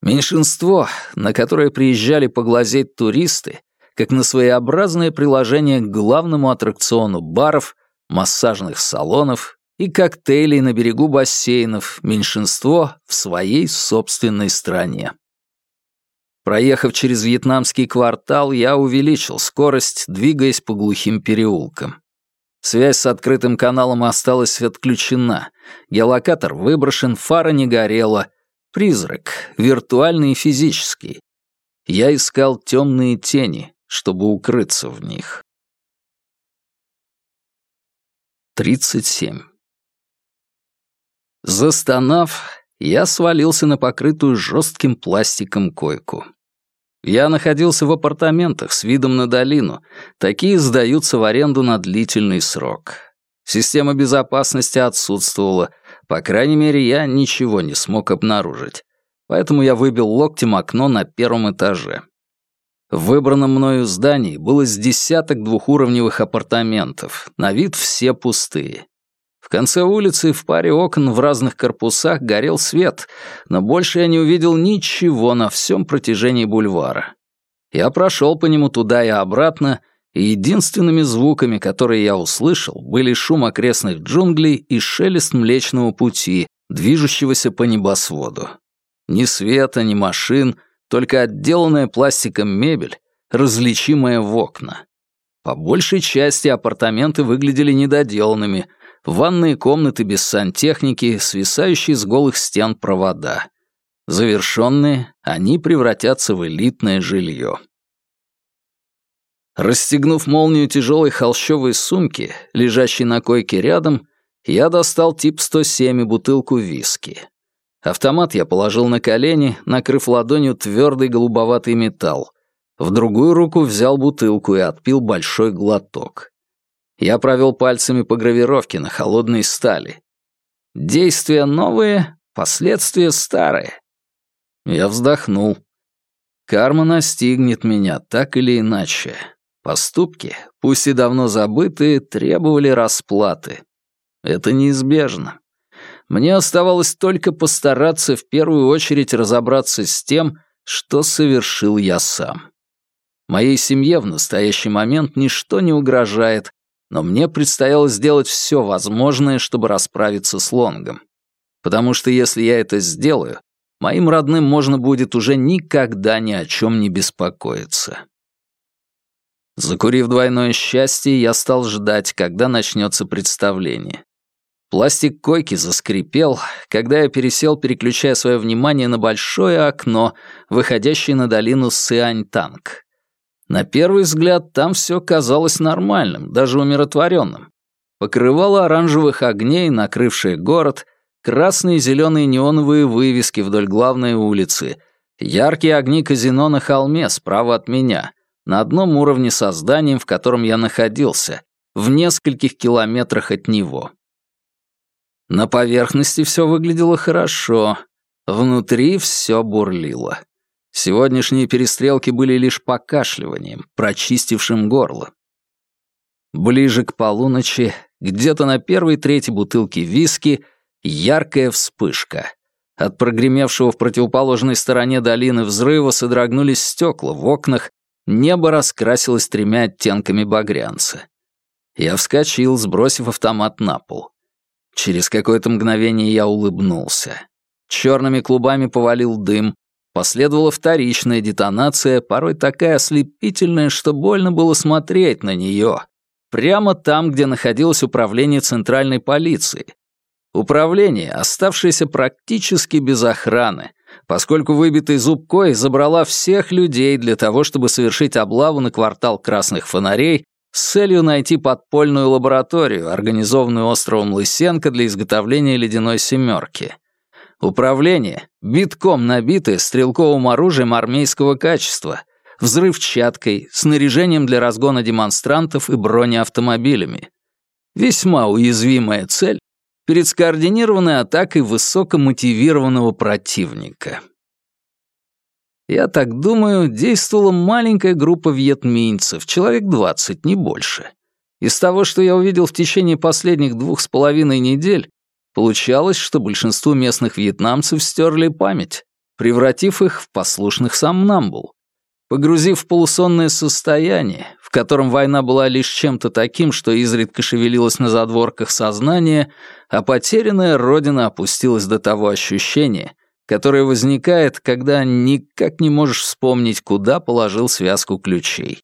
Меньшинство, на которое приезжали поглазеть туристы, как на своеобразное приложение к главному аттракциону баров, массажных салонов и коктейлей на берегу бассейнов, меньшинство в своей собственной стране. Проехав через вьетнамский квартал, я увеличил скорость, двигаясь по глухим переулкам. Связь с открытым каналом осталась отключена. Геолокатор выброшен, фара не горела. Призрак, виртуальный и физический. Я искал темные тени, чтобы укрыться в них. 37. Застонав, я свалился на покрытую жестким пластиком койку. Я находился в апартаментах с видом на долину. Такие сдаются в аренду на длительный срок. Система безопасности отсутствовала. По крайней мере, я ничего не смог обнаружить. Поэтому я выбил локтем окно на первом этаже. В выбранном мною здании было с десяток двухуровневых апартаментов, на вид все пустые. В конце улицы в паре окон в разных корпусах горел свет, но больше я не увидел ничего на всем протяжении бульвара. Я прошел по нему туда и обратно, и единственными звуками, которые я услышал, были шум окрестных джунглей и шелест Млечного Пути, движущегося по небосводу. Ни света, ни машин, только отделанная пластиком мебель, различимая в окна. По большей части апартаменты выглядели недоделанными, ванные комнаты без сантехники, свисающие с голых стен провода. Завершенные, они превратятся в элитное жилье. Расстегнув молнию тяжелой холщовой сумки, лежащей на койке рядом, я достал тип 107 и бутылку виски. Автомат я положил на колени, накрыв ладонью твердый голубоватый металл. В другую руку взял бутылку и отпил большой глоток. Я провел пальцами по гравировке на холодной стали. Действия новые, последствия старые. Я вздохнул. Карма настигнет меня, так или иначе. Поступки, пусть и давно забытые, требовали расплаты. Это неизбежно. Мне оставалось только постараться в первую очередь разобраться с тем, что совершил я сам. Моей семье в настоящий момент ничто не угрожает, но мне предстояло сделать все возможное, чтобы расправиться с Лонгом. Потому что если я это сделаю, моим родным можно будет уже никогда ни о чем не беспокоиться. Закурив двойное счастье, я стал ждать, когда начнется представление. Пластик койки заскрипел, когда я пересел, переключая свое внимание на большое окно, выходящее на долину Сыань-Танг. На первый взгляд там все казалось нормальным, даже умиротворенным. Покрывало оранжевых огней, накрывшее город, красные и зеленые неоновые вывески вдоль главной улицы, яркие огни казино на холме справа от меня, на одном уровне со зданием, в котором я находился, в нескольких километрах от него. На поверхности все выглядело хорошо, внутри все бурлило. Сегодняшние перестрелки были лишь покашливанием, прочистившим горло. Ближе к полуночи, где-то на первой трети бутылки виски, яркая вспышка. От прогремевшего в противоположной стороне долины взрыва содрогнулись стекла в окнах, небо раскрасилось тремя оттенками багрянца. Я вскочил, сбросив автомат на пол. Через какое-то мгновение я улыбнулся. Черными клубами повалил дым, последовала вторичная детонация, порой такая ослепительная, что больно было смотреть на нее. Прямо там, где находилось управление центральной полиции. Управление, оставшееся практически без охраны, поскольку выбитый зуб Кой забрала всех людей для того, чтобы совершить облаву на квартал красных фонарей с целью найти подпольную лабораторию, организованную островом Лысенко для изготовления ледяной семерки. Управление, битком набитое стрелковым оружием армейского качества, взрывчаткой, снаряжением для разгона демонстрантов и бронеавтомобилями. Весьма уязвимая цель перед скоординированной атакой высокомотивированного противника. Я так думаю, действовала маленькая группа вьетминцев, человек 20, не больше. Из того, что я увидел в течение последних двух с половиной недель, получалось, что большинству местных вьетнамцев стерли память, превратив их в послушных сомнамбул. Погрузив в полусонное состояние, в котором война была лишь чем-то таким, что изредка шевелилась на задворках сознания, а потерянная родина опустилась до того ощущения — которое возникает, когда никак не можешь вспомнить, куда положил связку ключей.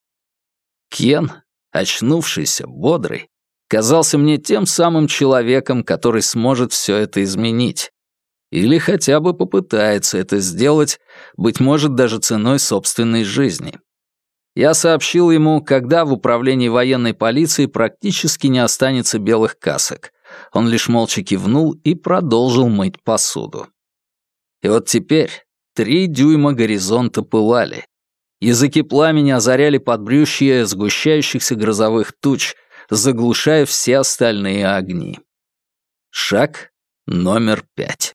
Кен, очнувшийся, бодрый, казался мне тем самым человеком, который сможет все это изменить. Или хотя бы попытается это сделать, быть может, даже ценой собственной жизни. Я сообщил ему, когда в управлении военной полиции практически не останется белых касок. Он лишь молча кивнул и продолжил мыть посуду. И вот теперь три дюйма горизонта пылали. Языки пламени озаряли подбрюшье сгущающихся грозовых туч, заглушая все остальные огни. Шаг номер пять.